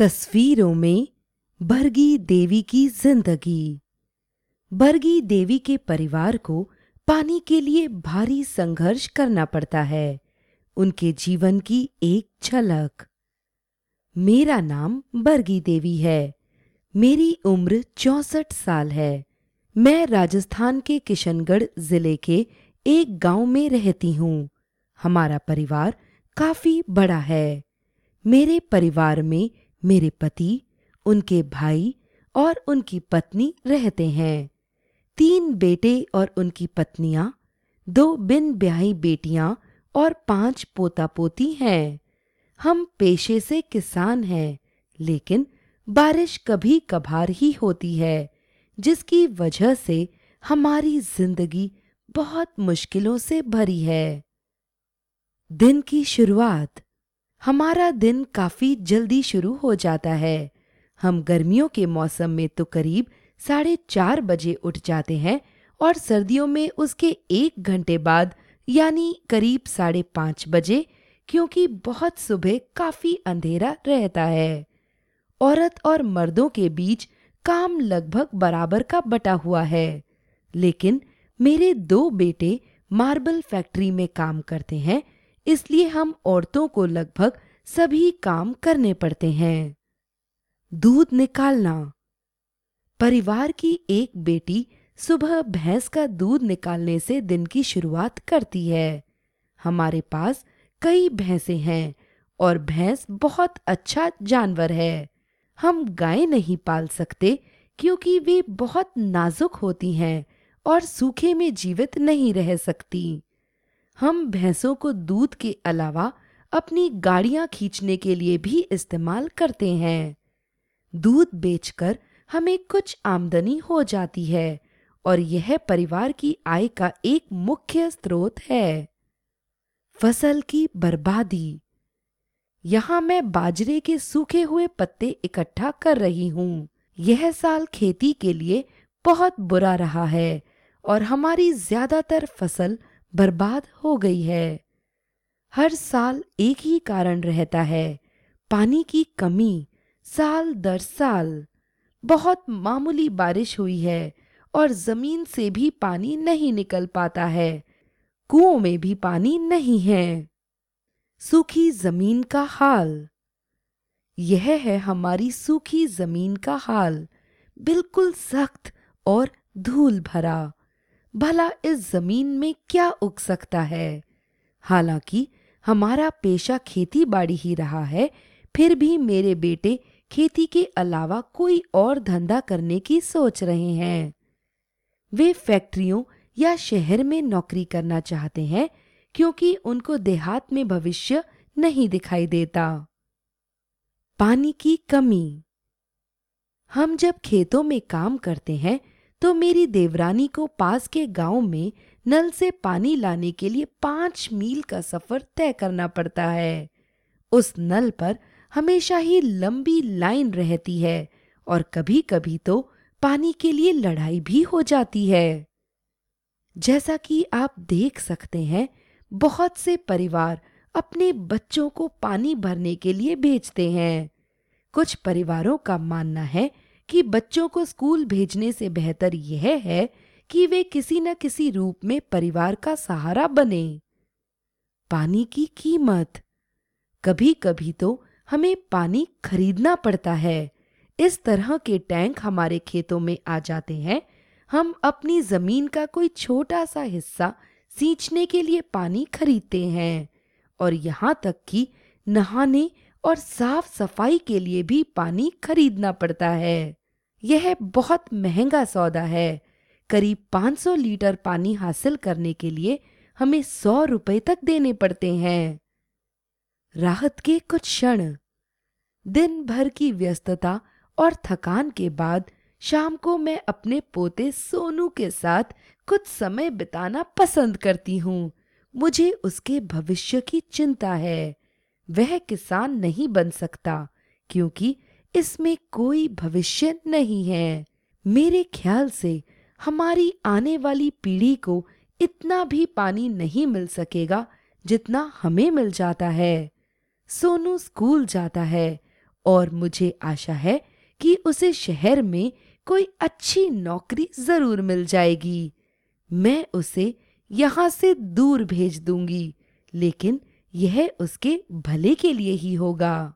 तस्वीरों में बरगी देवी की ज़िंदगी। बरगी देवी के परिवार को पानी के लिए भारी संघर्ष करना पड़ता है। उनके जीवन की एक झलक। मेरा नाम बरगी देवी है। मेरी उम्र चौसठ साल है। मैं राजस्थान के किशनगढ़ ज़िले के एक गाँव में रहती हूँ। हमारा परिवार काफ़ी बड़ा है। मेरे परिवार में मेरे पति, उनके भाई और उनकी पत्नी रहते हैं। तीन बेटे और उनकी पत्नियाँ, दो बिन ब्याही बेटियाँ और पाँच पोता पोती हैं। हम पेशे से किसान हैं, लेकिन बारिश कभी कभार ही होती है, जिसकी वजह से हमारी ज़िंदगी बहुत मुश्किलों से भरी है। दिन की शुरुआत हमारा दिन काफ़ी जल्दी शुरू हो जाता है। हम गर्मियों के मौसम में तो करीब साढ़े चार बजे उठ जाते हैं और सर्दियों में उसके एक घंटे बाद, यानी करीब साढ़े पाँच बजे, क्योंकि बहुत सुबह काफ़ी अंधेरा रहता है। औरत और मर्दों के बीच काम लगभग बराबर का बटा हुआ है। लेकिन मेरे दो बेटे मार्बल फैक्ट्री में काम करते हैं इसलिए हम औरतों को लगभग सभी काम करने पड़ते हैं। दूध निकालना। परिवार की एक बेटी सुबह भैंस का दूध निकालने से दिन की शुरुआत करती है। हमारे पास कई भैंसे हैं और भैंस बहुत अच्छा जानवर है। हम गाय नहीं पाल सकते क्योंकि वे बहुत नाजुक होती हैं और सूखे में जीवित नहीं रह सकती। हम भैंसों को दूध के अलावा अपनी गाड़ियाँ खींचने के लिए भी इस्तेमाल करते हैं। दूध बेचकर हमें कुछ आमदनी हो जाती है और यह परिवार की आय का एक मुख्य स्रोत है। फ़सल की बर्बादी। यहाँ मैं बाजरे के सूखे हुए पत्ते इकट्ठा कर रही हूँ। यह साल खेती के लिए बहुत बुरा रहा है और हमारी ज़्यादातर फ़सल बर्बाद हो गई है। हर साल एक ही कारण रहता है, पानी की कमी, साल दर साल। बहुत मामूली बारिश हुई है और ज़मीन से भी पानी नहीं निकल पाता है। कुओं में भी पानी नहीं है। सूखी ज़मीन का हाल। यह है हमारी सूखी ज़मीन का हाल। बिल्कुल सख्त और धूल भरा। भला इस ज़मीन में क्या उग सकता है? हालाँकि हमारा पेशा खेती बाड़ी ही रहा है, फिर भी मेरे बेटे खेती के अलावा कोई और धंधा करने की सोच रहे हैं। वे फैक्ट्रियों या शहर में नौकरी करना चाहते हैं, क्योंकि उनको देहात में भविष्य नहीं दिखाई देता। पानी की कमी। हम जब खेतों में काम करते हैं तो मेरी देवरानी को पास के गाँव में नल से पानी लाने के लिए पाँच मील का सफ़र तय करना पड़ता है। उस नल पर हमेशा ही लंबी लाइन रहती है और कभी कभी तो पानी के लिए लड़ाई भी हो जाती है। जैसा कि आप देख सकते हैं, बहुत से परिवार अपने बच्चों को पानी भरने के लिए भेजते हैं। कुछ परिवारों का मानना है कि बच्चों को स्कूल भेजने से बेहतर यह है कि वे किसी न किसी रूप में परिवार का सहारा बने। पानी की कीमत। कभी कभी तो हमें पानी खरीदना पड़ता है। इस तरह के टैंक हमारे खेतों में आ जाते हैं। हम अपनी ज़मीन का कोई छोटा सा हिस्सा सींचने के लिए पानी खरीदते हैं और यहाँ तक कि नहाने और साफ़ सफ़ाई के लिए भी पानी खरीदना पड़ता है। यह बहुत महँगा सौदा है। करीब 500 लीटर पानी हासिल करने के लिए हमें सौ रुपए तक देने पड़ते हैं। राहत के कुछ क्षण। दिन भर की व्यस्तता और थकान के बाद शाम को मैं अपने पोते सोनू के साथ कुछ समय बिताना पसंद करती हूँ। मुझे उसके भविष्य की चिंता है। वह किसान नहीं बन सकता, क्योंकि इसमें कोई भविष्य नहीं है। मेरे ख्याल से हमारी आने वाली पीढ़ी को इतना भी पानी नहीं मिल सकेगा जितना हमें मिल जाता है। सोनू स्कूल जाता है और मुझे आशा है कि उसे शहर में कोई अच्छी नौकरी ज़रूर मिल जाएगी। मैं उसे यहाँ से दूर भेज दूँगी, लेकिन यह उसके भले के लिए ही होगा।